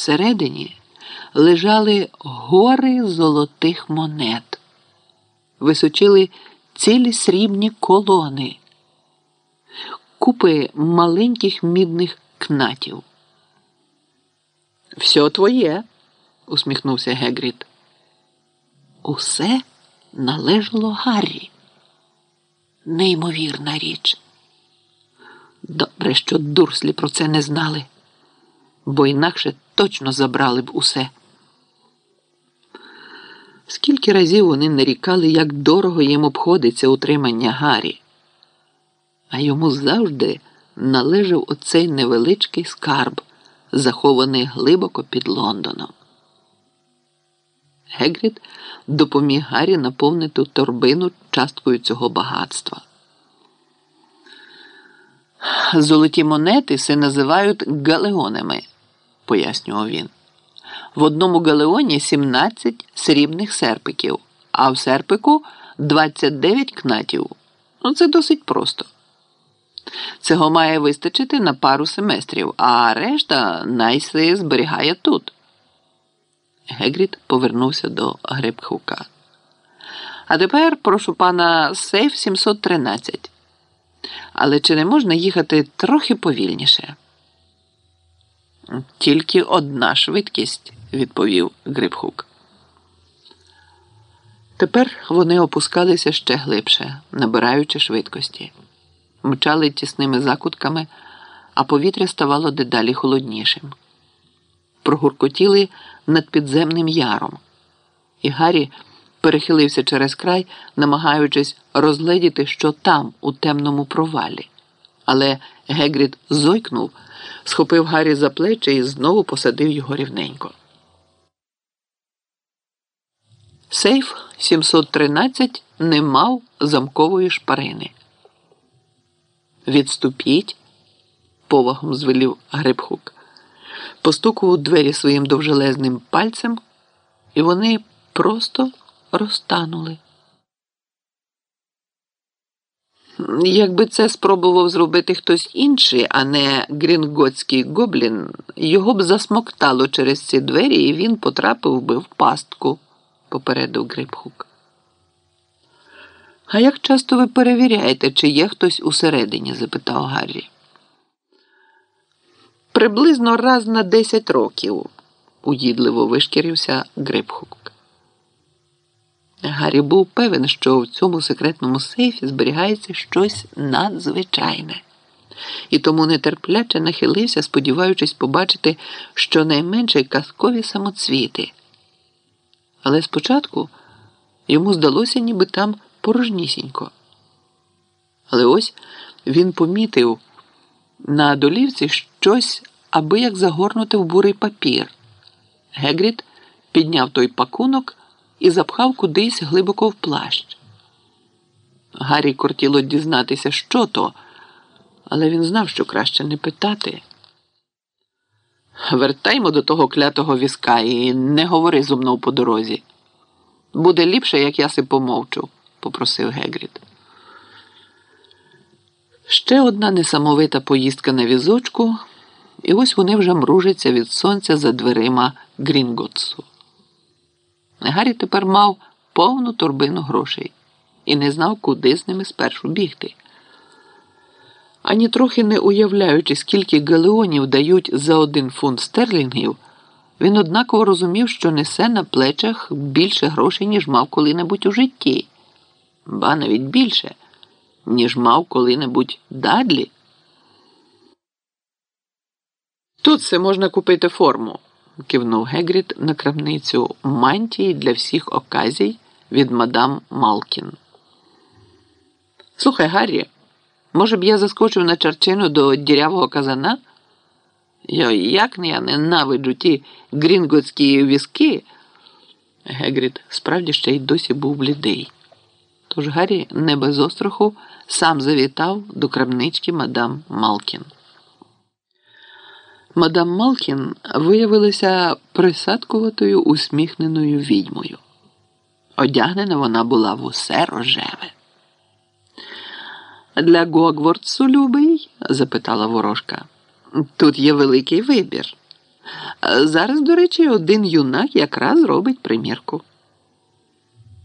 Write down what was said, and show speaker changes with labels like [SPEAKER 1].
[SPEAKER 1] Всередині лежали гори золотих монет, височили цілі срібні колони, купи маленьких мідних кнатів. Все твоє, усміхнувся Гегріт. Усе належало Гаррі. Неймовірна річ. Добре, що дурслі про це не знали, бо інакше точно забрали б усе. Скільки разів вони нарікали, як дорого їм обходиться утримання Гаррі, а йому завжди належав оцей невеличкий скарб, захований глибоко під Лондоном. Гегрід допоміг Гаррі наповнити торбину часткою цього багатства. Золоті монети се називають галеонами, пояснював він. В одному галеоні 17 срібних серпиків, а в серпику 29 кнатів. Ну, це досить просто. Цього має вистачити на пару семестрів, а решта найси зберігає тут. Гегріт повернувся до Грибхука. А тепер прошу пана сейф 713. Але чи не можна їхати трохи повільніше? Тільки одна швидкість, відповів Грибхук. Тепер вони опускалися ще глибше, набираючи швидкості, мчали тісними закутками, а повітря ставало дедалі холоднішим. Прогуркотіли над підземним яром, і Гаррі перехилився через край, намагаючись розгледіти, що там, у темному провалі. Але Гегрід зойкнув, схопив Гаррі за плечі і знову посадив його рівненько. Сейф 713 не мав замкової шпарини. Відступіть, повагом звелів Грибхук, постукував двері своїм довжелезним пальцем, і вони просто розтанули. Якби це спробував зробити хтось інший, а не грінготський гоблін, його б засмоктало через ці двері, і він потрапив би в пастку, попередив Грибхук. А як часто ви перевіряєте, чи є хтось усередині? запитав Гаррі. Приблизно раз на десять років, уїдливо вишкірився Грибхук. Гаррі був певен, що в цьому секретному сейфі зберігається щось надзвичайне, і тому нетерпляче нахилився, сподіваючись побачити щонайменше казкові самоцвіти. Але спочатку йому здалося, ніби там порожнісінько. Але ось він помітив на долівці щось, аби як загорнути в бурий папір. Гегріт підняв той пакунок і запхав кудись глибоко в плащ. Гаррі кортіло дізнатися, що то, але він знав, що краще не питати. Вертаймо до того клятого візка і не говори зо мною по дорозі. Буде ліпше, як я си помовчу, попросив Гегріт. Ще одна несамовита поїздка на візочку, і ось вони вже мружаться від сонця за дверима Грінготсу. Гаррі тепер мав повну торбину грошей і не знав, куди з ними спершу бігти. Ані трохи не уявляючи, скільки галеонів дають за один фунт стерлінгів, він однаково розумів, що несе на плечах більше грошей, ніж мав коли-небудь у житті, ба навіть більше, ніж мав коли-небудь дадлі. Тут все можна купити форму кивнув Гегріт на крамницю мантії для всіх оказій від мадам Малкін. Слухай, Гаррі, може б я заскочив на чарчину до дірявого казана? Йой, як не я ненавиджу ті грінготські візки. Гегріт справді ще й досі був блідий. Тож Гаррі не без остраху сам завітав до крамнички мадам Малкін. Мадам Малкін виявилася присадкуватою усміхненою відьмою. Одягнена вона була в усе рожеве. Для Гогвардсу, любий? запитала ворожка. Тут є великий вибір. Зараз, до речі, один юнак якраз робить примірку.